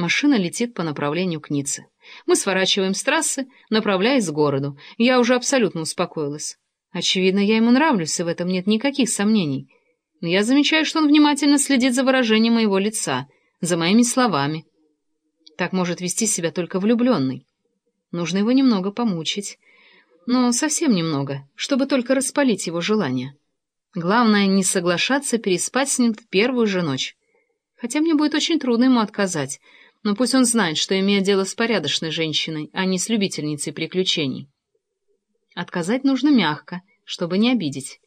Машина летит по направлению к Ницце. Мы сворачиваем с трассы, направляясь к городу. Я уже абсолютно успокоилась. Очевидно, я ему нравлюсь, и в этом нет никаких сомнений. Я замечаю, что он внимательно следит за выражением моего лица, за моими словами. Так может вести себя только влюбленный. Нужно его немного помучить. Но совсем немного, чтобы только распалить его желание. Главное, не соглашаться переспать с ним в первую же ночь. Хотя мне будет очень трудно ему отказать, но пусть он знает, что имеет дело с порядочной женщиной, а не с любительницей приключений. Отказать нужно мягко, чтобы не обидеть.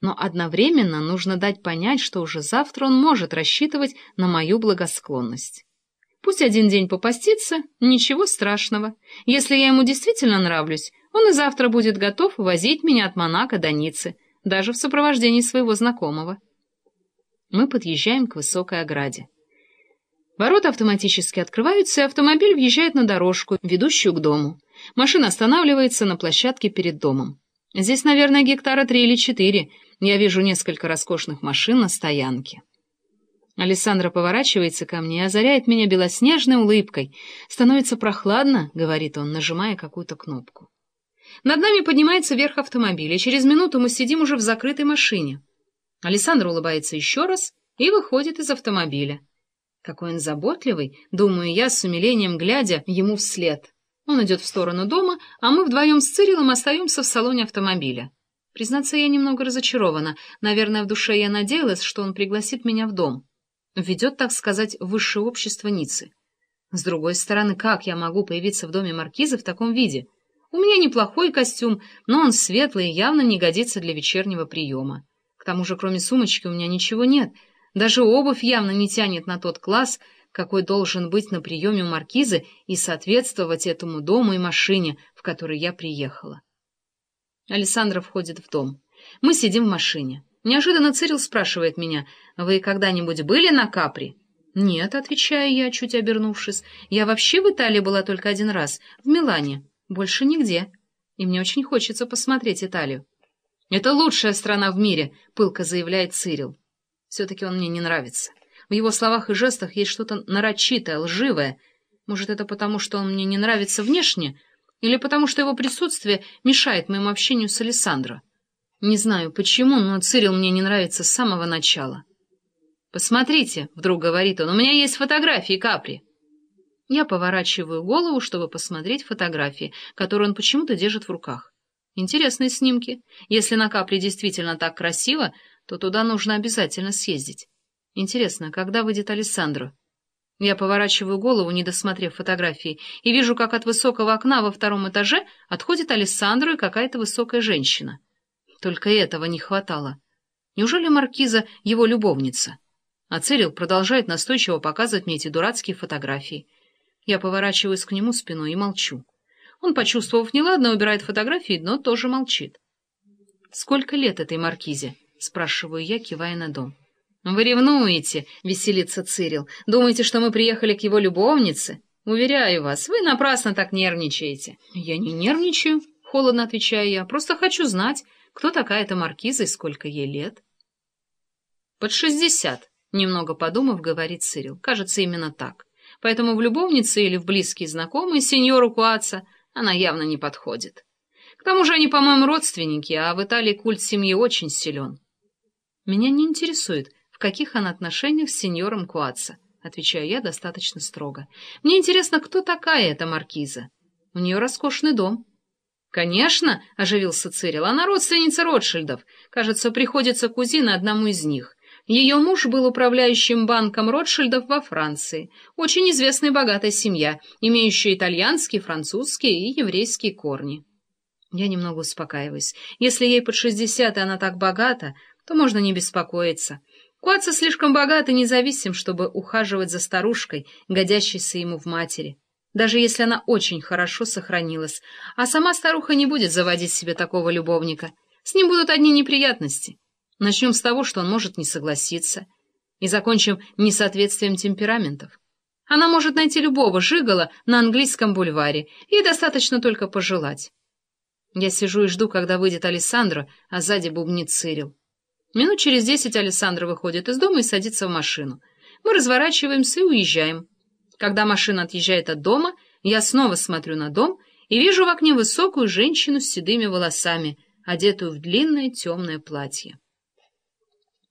Но одновременно нужно дать понять, что уже завтра он может рассчитывать на мою благосклонность. Пусть один день попастится, ничего страшного. Если я ему действительно нравлюсь, он и завтра будет готов возить меня от Монако до Ниццы, даже в сопровождении своего знакомого. Мы подъезжаем к высокой ограде. Ворота автоматически открываются, и автомобиль въезжает на дорожку, ведущую к дому. Машина останавливается на площадке перед домом. Здесь, наверное, гектара три или четыре. Я вижу несколько роскошных машин на стоянке. Александра поворачивается ко мне и озаряет меня белоснежной улыбкой. «Становится прохладно», — говорит он, нажимая какую-то кнопку. Над нами поднимается верх автомобиля, через минуту мы сидим уже в закрытой машине. Александр улыбается еще раз и выходит из автомобиля. Какой он заботливый, думаю я, с умилением глядя ему вслед. Он идет в сторону дома, а мы вдвоем с Цирилом остаемся в салоне автомобиля. Признаться, я немного разочарована. Наверное, в душе я надеялась, что он пригласит меня в дом. Ведет, так сказать, высшее общество Ниццы. С другой стороны, как я могу появиться в доме маркиза в таком виде? У меня неплохой костюм, но он светлый и явно не годится для вечернего приема. К тому же, кроме сумочки, у меня ничего нет. Даже обувь явно не тянет на тот класс, какой должен быть на приеме у маркиза и соответствовать этому дому и машине, в которой я приехала. Александра входит в дом. Мы сидим в машине. Неожиданно Цирил спрашивает меня, «Вы когда-нибудь были на Капри?» «Нет», — отвечаю я, чуть обернувшись. «Я вообще в Италии была только один раз, в Милане. Больше нигде. И мне очень хочется посмотреть Италию». «Это лучшая страна в мире», — пылко заявляет Цирил. Все-таки он мне не нравится. В его словах и жестах есть что-то нарочитое, лживое. Может, это потому, что он мне не нравится внешне, или потому, что его присутствие мешает моему общению с Александро? Не знаю почему, но Цирил мне не нравится с самого начала. «Посмотрите», — вдруг говорит он, — «у меня есть фотографии Капри». Я поворачиваю голову, чтобы посмотреть фотографии, которые он почему-то держит в руках. Интересные снимки. Если на Капри действительно так красиво, то туда нужно обязательно съездить. Интересно, когда выйдет Алессандро? Я поворачиваю голову, не досмотрев фотографии, и вижу, как от высокого окна во втором этаже отходит Алессандро и какая-то высокая женщина. Только этого не хватало. Неужели Маркиза его любовница? А Цирил продолжает настойчиво показывать мне эти дурацкие фотографии. Я поворачиваюсь к нему спиной и молчу. Он, почувствовав неладно, убирает фотографии, но тоже молчит. Сколько лет этой Маркизе? — спрашиваю я, кивая на дом. «Вы ревнуете?» — веселится Цирил. «Думаете, что мы приехали к его любовнице? Уверяю вас, вы напрасно так нервничаете». «Я не нервничаю», — холодно отвечаю я. «Просто хочу знать, кто такая эта маркиза и сколько ей лет». «Под шестьдесят», — немного подумав, говорит Цирил. «Кажется, именно так. Поэтому в любовнице или в близкие знакомые сеньору Куаца она явно не подходит. К тому же они, по-моему, родственники, а в Италии культ семьи очень силен». Меня не интересует, в каких она отношениях с сеньором Куаца, отвечаю я достаточно строго. Мне интересно, кто такая эта маркиза? У нее роскошный дом. Конечно, оживился Цирил, она родственница Ротшильдов. Кажется, приходится кузина одному из них. Ее муж был управляющим банком Ротшильдов во Франции. Очень известная богатая семья, имеющая итальянские, французские и еврейские корни. Я немного успокаиваюсь. Если ей под шестьдесят, и она так богата, то можно не беспокоиться. Куаца слишком богат и независим, чтобы ухаживать за старушкой, годящейся ему в матери. Даже если она очень хорошо сохранилась, а сама старуха не будет заводить себе такого любовника. С ним будут одни неприятности. Начнем с того, что он может не согласиться. И закончим несоответствием темпераментов. Она может найти любого жигала на английском бульваре, ей достаточно только пожелать. Я сижу и жду, когда выйдет Александра, а сзади бубнит Цирил. Минут через десять Александра выходит из дома и садится в машину. Мы разворачиваемся и уезжаем. Когда машина отъезжает от дома, я снова смотрю на дом и вижу в окне высокую женщину с седыми волосами, одетую в длинное темное платье.